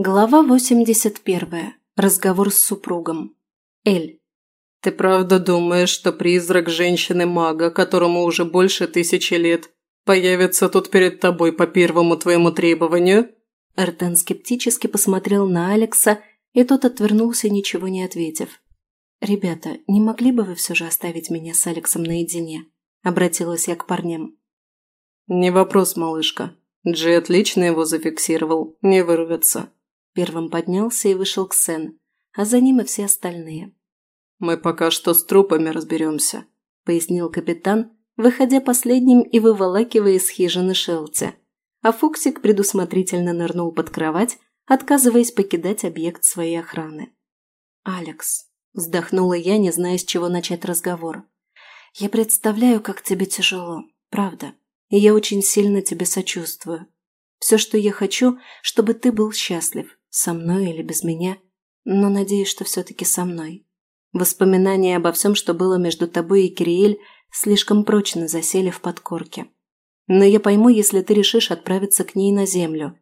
Глава 81. Разговор с супругом. Эль. «Ты правда думаешь, что призрак женщины-мага, которому уже больше тысячи лет, появится тут перед тобой по первому твоему требованию?» Эртен скептически посмотрел на Алекса, и тот отвернулся, ничего не ответив. «Ребята, не могли бы вы все же оставить меня с Алексом наедине?» – обратилась я к парням. «Не вопрос, малышка. Джей отлично его зафиксировал. Не вырвется», Первым поднялся и вышел к Ксен, а за ним и все остальные. «Мы пока что с трупами разберемся», – пояснил капитан, выходя последним и выволакивая из хижины Шелти. А Фуксик предусмотрительно нырнул под кровать, отказываясь покидать объект своей охраны. «Алекс», – вздохнула я, не зная, с чего начать разговор. «Я представляю, как тебе тяжело, правда, и я очень сильно тебе сочувствую. Все, что я хочу, чтобы ты был счастлив, со мной или без меня, но надеюсь, что все-таки со мной. Воспоминания обо всем, что было между тобой и Кириэль, слишком прочно засели в подкорке. Но я пойму, если ты решишь отправиться к ней на землю.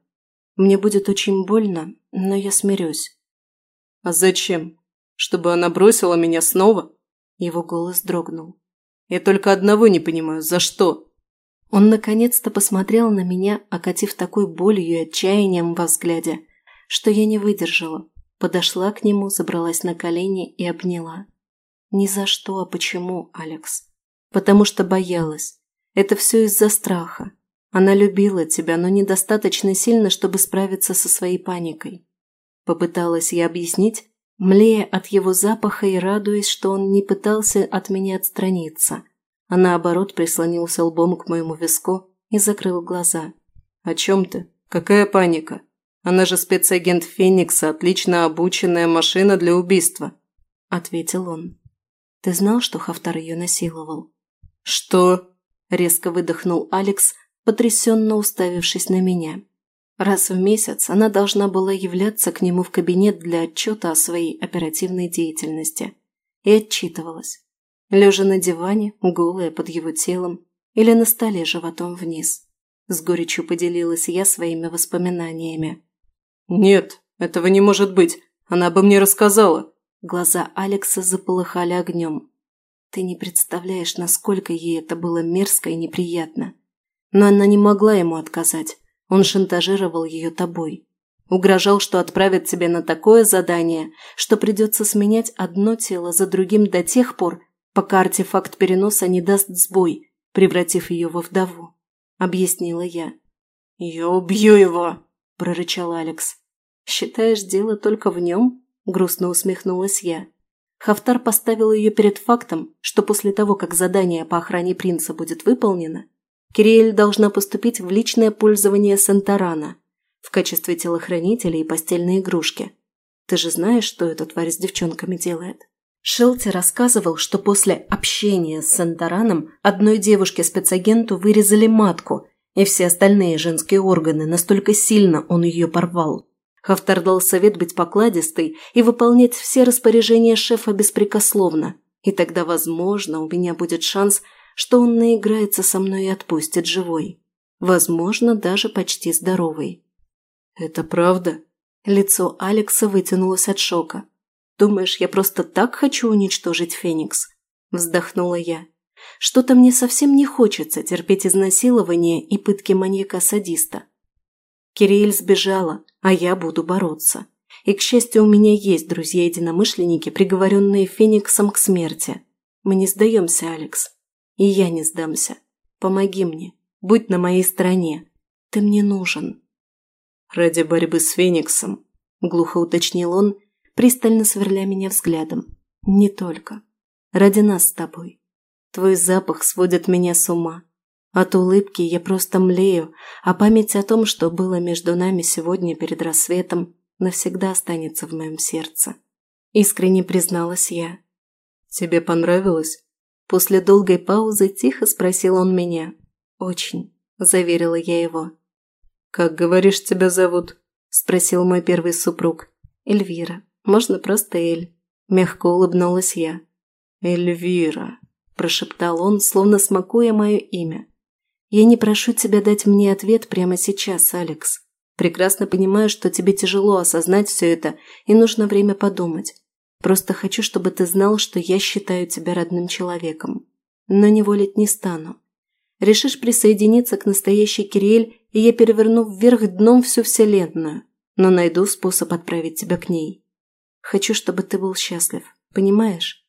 Мне будет очень больно, но я смирюсь. А зачем? Чтобы она бросила меня снова? Его голос дрогнул. Я только одного не понимаю, за что? Он наконец-то посмотрел на меня, окатив такой что я не выдержала, подошла к нему, забралась на колени и обняла. Ни за что, а почему, Алекс? Потому что боялась. Это все из-за страха. Она любила тебя, но недостаточно сильно, чтобы справиться со своей паникой. Попыталась я объяснить, млея от его запаха и радуясь, что он не пытался от меня отстраниться, а наоборот прислонился лбом к моему виску и закрыл глаза. «О чем ты? Какая паника? Она же спецагент Феникса, отлично обученная машина для убийства», – ответил он. «Ты знал, что Хафтар ее насиловал?» «Что?» – резко выдохнул Алекс, потрясенно уставившись на меня. Раз в месяц она должна была являться к нему в кабинет для отчета о своей оперативной деятельности. И отчитывалась. Лежа на диване, голая под его телом, или на столе животом вниз. С горечью поделилась я своими воспоминаниями. «Нет, этого не может быть. Она бы мне рассказала». Глаза Алекса заполыхали огнем. Ты не представляешь, насколько ей это было мерзко и неприятно. Но она не могла ему отказать. Он шантажировал ее тобой. Угрожал, что отправит тебя на такое задание, что придется сменять одно тело за другим до тех пор, пока артефакт переноса не даст сбой, превратив ее во вдову. Объяснила я. «Я убью его!» — прорычал Алекс. «Считаешь, дело только в нем?» — грустно усмехнулась я. Хафтар поставил ее перед фактом, что после того, как задание по охране принца будет выполнено, Кириэль должна поступить в личное пользование Сантарана в качестве телохранителя и постельной игрушки. Ты же знаешь, что эта тварь с девчонками делает. Шелти рассказывал, что после общения с Сантараном одной девушке-спецагенту вырезали матку и все остальные женские органы, настолько сильно он ее порвал. Хафтар дал совет быть покладистой и выполнять все распоряжения шефа беспрекословно, и тогда, возможно, у меня будет шанс, что он наиграется со мной и отпустит живой. Возможно, даже почти здоровый. «Это правда?» Лицо Алекса вытянулось от шока. «Думаешь, я просто так хочу уничтожить Феникс?» Вздохнула я. Что-то мне совсем не хочется терпеть изнасилование и пытки маньяка-садиста. Кириэль сбежала, а я буду бороться. И, к счастью, у меня есть друзья-единомышленники, приговоренные Фениксом к смерти. Мы не сдаемся, Алекс. И я не сдамся. Помоги мне. Будь на моей стороне. Ты мне нужен. Ради борьбы с Фениксом, глухо уточнил он, пристально сверля меня взглядом. Не только. Ради нас с тобой. Твой запах сводит меня с ума. От улыбки я просто млею, а память о том, что было между нами сегодня перед рассветом, навсегда останется в моем сердце. Искренне призналась я. «Тебе понравилось?» После долгой паузы тихо спросил он меня. «Очень», – заверила я его. «Как, говоришь, тебя зовут?» – спросил мой первый супруг. «Эльвира. Можно просто Эль». Мягко улыбнулась я. «Эльвира», прошептал он, словно смакуя мое имя. «Я не прошу тебя дать мне ответ прямо сейчас, Алекс. Прекрасно понимаю, что тебе тяжело осознать все это, и нужно время подумать. Просто хочу, чтобы ты знал, что я считаю тебя родным человеком. Но неволить не стану. Решишь присоединиться к настоящей Кириэль, и я переверну вверх дном всю Вселенную, но найду способ отправить тебя к ней. Хочу, чтобы ты был счастлив, понимаешь?»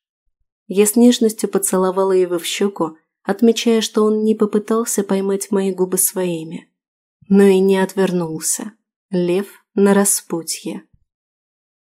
Я с нежностью поцеловала его в щеку, отмечая, что он не попытался поймать мои губы своими. Но и не отвернулся. Лев на распутье.